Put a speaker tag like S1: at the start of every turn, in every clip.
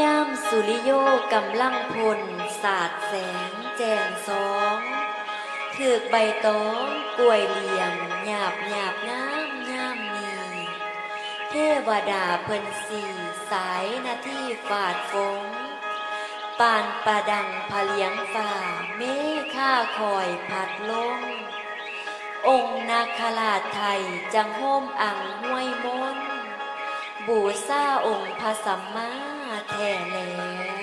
S1: ย่ามสุริโยกำลังพล สาดแสงแจงสองถือกใบตองกล้วยเหลี่ยมหยาบหยาบน้ำย่ามนีเทวดาเพิ่นสี่สายนาที่ฝาดฟงปานประดังพะเลียงฝ่าเมฆาคอยพัดลง องค์นาคราชไทยจังโฮมอังห้วยมนบูซาองค์พระสัมมา แท่แล้ว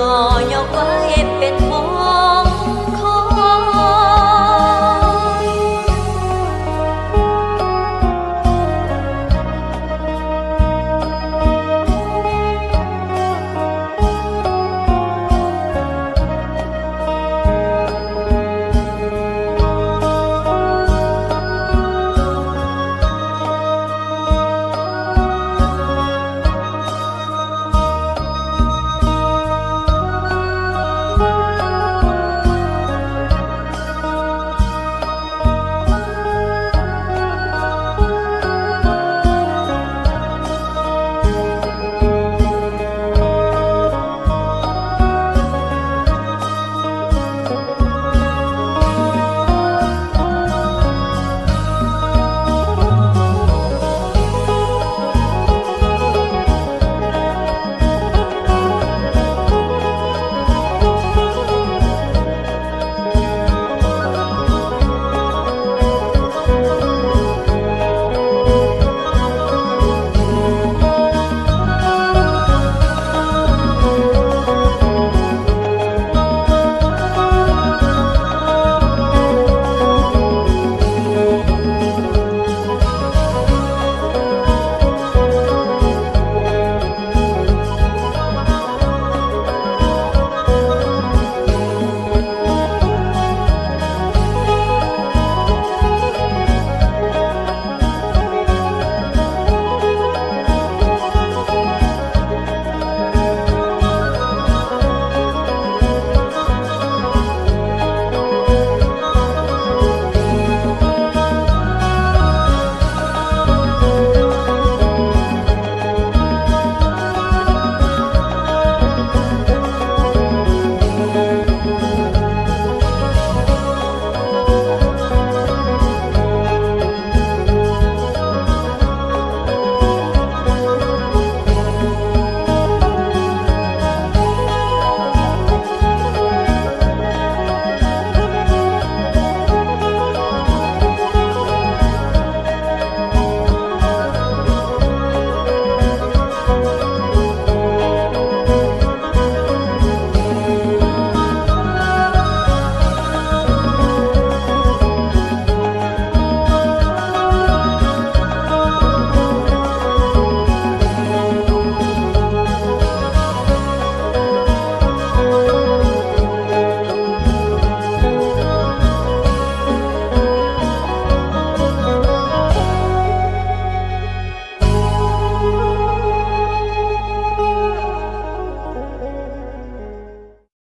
S1: nhỏ nhỏ quá em bên